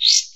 just